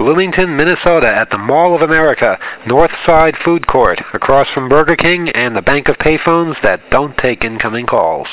Bloomington, Minnesota at the Mall of America, Northside Food Court, across from Burger King and the bank of payphones that don't take incoming calls.